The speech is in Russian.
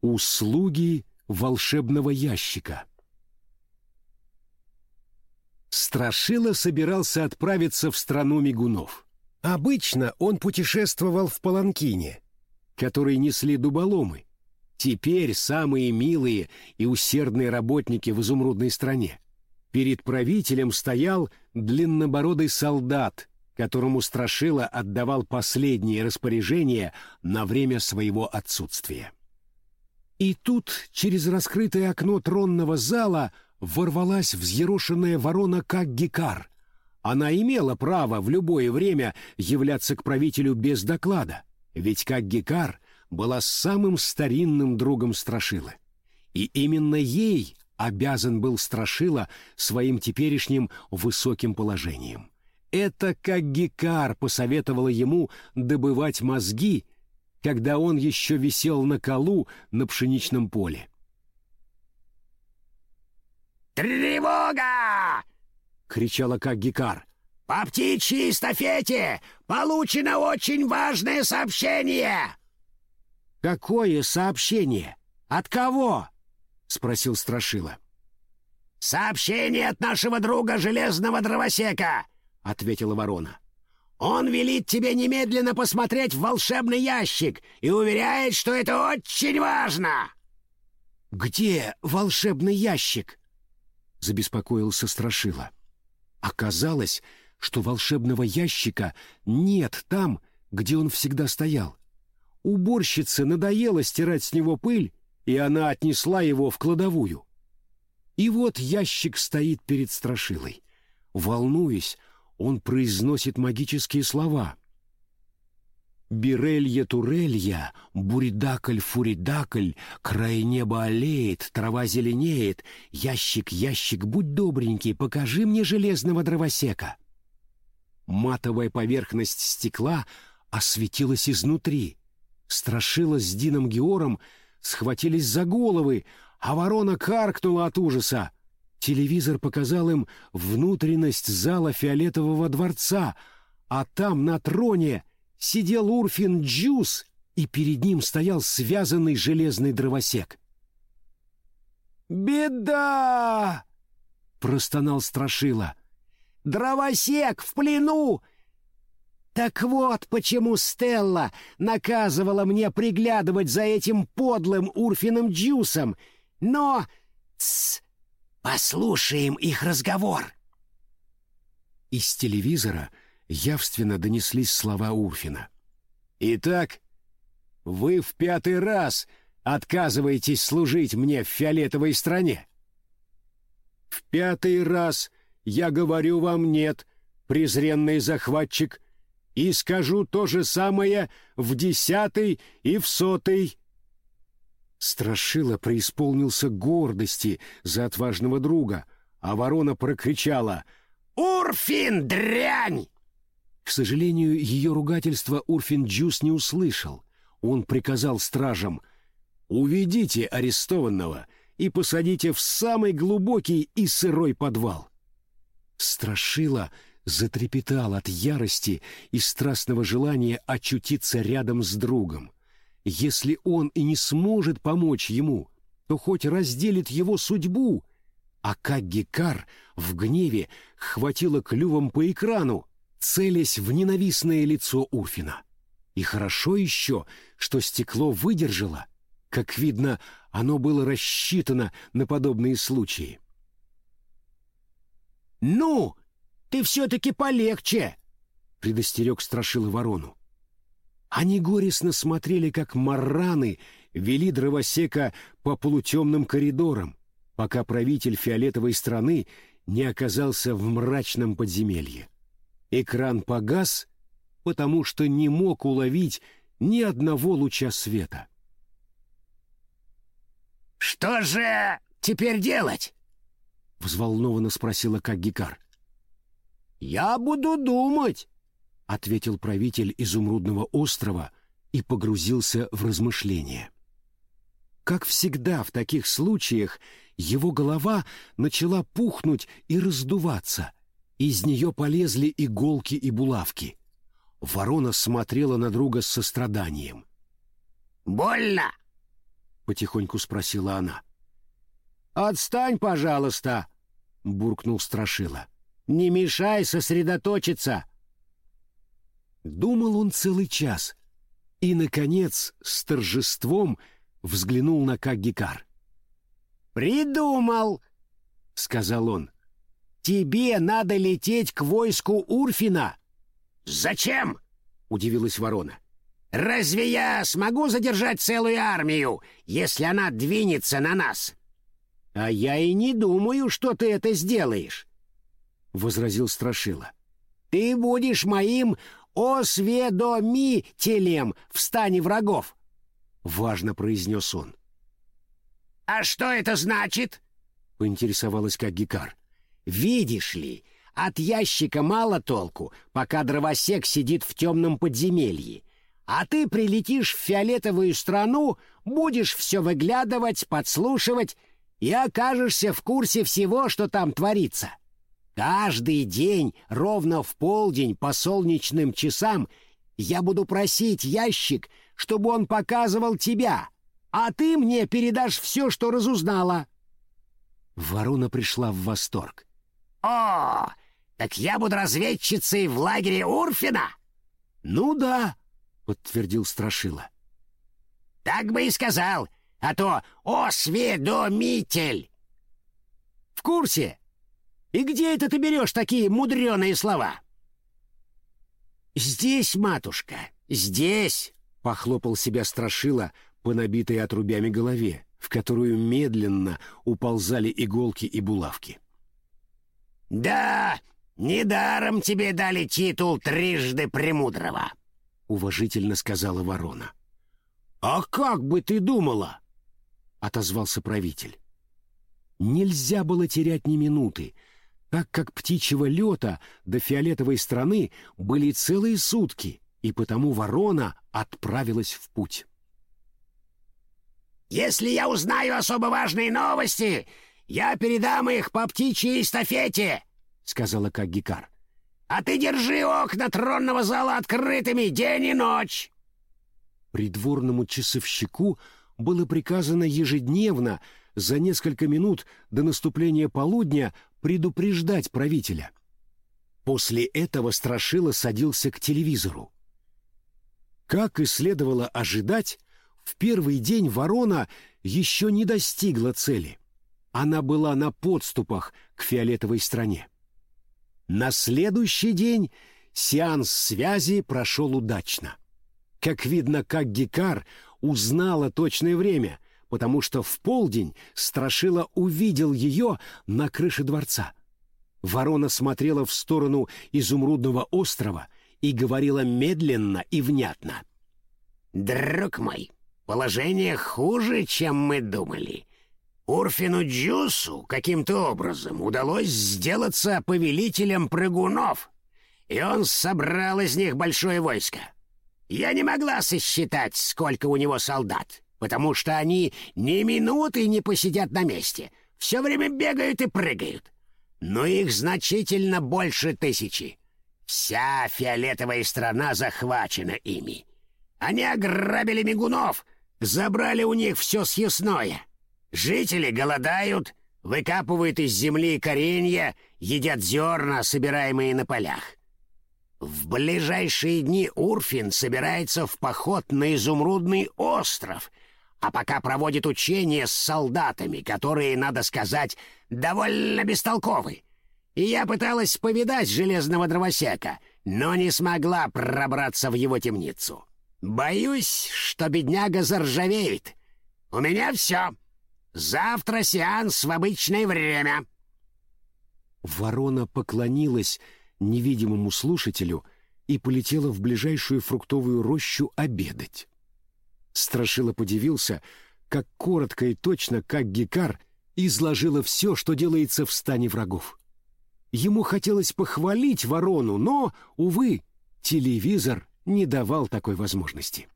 Услуги волшебного ящика. Страшила собирался отправиться в страну мигунов. Обычно он путешествовал в Паланкине, который несли дуболомы. Теперь самые милые и усердные работники в изумрудной стране. Перед правителем стоял длиннобородый солдат, которому Страшила отдавал последние распоряжения на время своего отсутствия. И тут через раскрытое окно тронного зала ворвалась взъерошенная ворона как гекар. Она имела право в любое время являться к правителю без доклада, ведь как гекар была самым старинным другом Страшилы. И именно ей обязан был Страшила своим теперешним высоким положением. Это как Гекар посоветовала ему добывать мозги, когда он еще висел на колу на пшеничном поле. «Тревога!» — кричала как Гекар. «По птичьей эстафете получено очень важное сообщение!» «Какое сообщение? От кого?» — спросил Страшила. «Сообщение от нашего друга Железного Дровосека!» — ответила ворона. «Он велит тебе немедленно посмотреть в волшебный ящик и уверяет, что это очень важно!» «Где волшебный ящик?» — забеспокоился Страшила. Оказалось, что волшебного ящика нет там, где он всегда стоял. Уборщице надоело стирать с него пыль, и она отнесла его в кладовую. И вот ящик стоит перед Страшилой. Волнуясь, он произносит магические слова. Бирелья-турелья, буридакль-фуридакль, край неба олеет, трава зеленеет, ящик-ящик, будь добренький, покажи мне железного дровосека. Матовая поверхность стекла осветилась изнутри. Страшила с Дином Геором схватились за головы, а ворона каркнула от ужаса. Телевизор показал им внутренность зала фиолетового дворца, а там на троне сидел Урфин Джус, и перед ним стоял связанный железный дровосек. «Беда!» — простонал Страшила. «Дровосек в плену! Так вот, почему Стелла наказывала мне приглядывать за этим подлым Урфиным Джусом. Но... Тсс! Послушаем их разговор!» Из телевизора явственно донеслись слова Урфина. «Итак, вы в пятый раз отказываетесь служить мне в фиолетовой стране?» «В пятый раз я говорю вам нет, презренный захватчик, и скажу то же самое в десятый и в сотый». Страшила преисполнился гордости за отважного друга, а ворона прокричала «Урфин, дрянь!» К сожалению, ее ругательство Урфин Джус не услышал. Он приказал стражам «Уведите арестованного и посадите в самый глубокий и сырой подвал». Страшила затрепетал от ярости и страстного желания очутиться рядом с другом. Если он и не сможет помочь ему, то хоть разделит его судьбу. А как Гекар в гневе хватило клювом по экрану, целясь в ненавистное лицо Урфина. И хорошо еще, что стекло выдержало. Как видно, оно было рассчитано на подобные случаи. «Ну, ты все-таки полегче!» — предостерег Страшила ворону. Они горестно смотрели, как марраны вели дровосека по полутемным коридорам, пока правитель фиолетовой страны не оказался в мрачном подземелье. Экран погас, потому что не мог уловить ни одного луча света. «Что же теперь делать?» — взволнованно спросила Каггикар. «Я буду думать», — ответил правитель изумрудного острова и погрузился в размышления. Как всегда в таких случаях, его голова начала пухнуть и раздуваться — из нее полезли иголки и булавки. Ворона смотрела на друга с состраданием. «Больно!» потихоньку спросила она. «Отстань, пожалуйста!» — буркнул Страшила. «Не мешай сосредоточиться!» Думал он целый час и, наконец, с торжеством взглянул на Каггикар. «Придумал!» — сказал он. «Тебе надо лететь к войску Урфина!» «Зачем?» — удивилась ворона. «Разве я смогу задержать целую армию, если она двинется на нас?» «А я и не думаю, что ты это сделаешь», — возразил Страшила. «Ты будешь моим осведомителем в стане врагов», — важно произнес он. «А что это значит?» — поинтересовалась как Гикар. «Видишь ли, от ящика мало толку, пока дровосек сидит в темном подземелье. А ты прилетишь в фиолетовую страну, будешь все выглядывать, подслушивать и окажешься в курсе всего, что там творится. Каждый день ровно в полдень по солнечным часам я буду просить ящик, чтобы он показывал тебя, а ты мне передашь все, что разузнала». Ворона пришла в восторг. «О, так я буду разведчицей в лагере Урфина?» «Ну да», — подтвердил Страшила. «Так бы и сказал а то осведомитель. В курсе? И где это ты берешь такие мудреные слова? Здесь, матушка, здесь, похлопал себя страшила по набитой отрубями голове, в которую медленно уползали иголки и булавки. Да, недаром тебе дали титул трижды премудрого, уважительно сказала ворона. А как бы ты думала? — отозвался правитель. Нельзя было терять ни минуты, так как птичьего лета до фиолетовой страны были целые сутки, и потому ворона отправилась в путь. «Если я узнаю особо важные новости, я передам их по птичьей эстафете», — сказала Каггикар. «А ты держи окна тронного зала открытыми день и ночь». Придворному часовщику — было приказано ежедневно за несколько минут до наступления полудня предупреждать правителя. После этого Страшила садился к телевизору. Как и следовало ожидать, в первый день ворона еще не достигла цели. Она была на подступах к фиолетовой стране. На следующий день сеанс связи прошел удачно. Как видно, как Гекар узнала точное время, потому что в полдень Страшила увидел ее на крыше дворца. Ворона смотрела в сторону изумрудного острова и говорила медленно и внятно. «Друг мой, положение хуже, чем мы думали. Урфину Джусу каким-то образом удалось сделаться повелителем прыгунов, и он собрал из них большое войско. Я не могла сосчитать, сколько у него солдат, потому что они ни минуты не посидят на месте, все время бегают и прыгают. Но их значительно больше тысячи. Вся фиолетовая страна захвачена ими. Они ограбили мигунов, забрали у них все съестное. Жители голодают, выкапывают из земли коренья, едят зерна, собираемые на полях. В ближайшие дни Урфин собирается в поход на Изумрудный остров, а пока проводит учения с солдатами, которые, надо сказать, довольно бестолковы. И я пыталась повидать железного дровосека, но не смогла пробраться в его темницу. Боюсь, что бедняга заржавеет. У меня все. Завтра сеанс в обычное время. Ворона поклонилась, невидимому слушателю и полетела в ближайшую фруктовую рощу обедать. Страшила подивился, как коротко и точно, как Гекар изложила все, что делается в стане врагов. Ему хотелось похвалить ворону, но, увы, телевизор не давал такой возможности.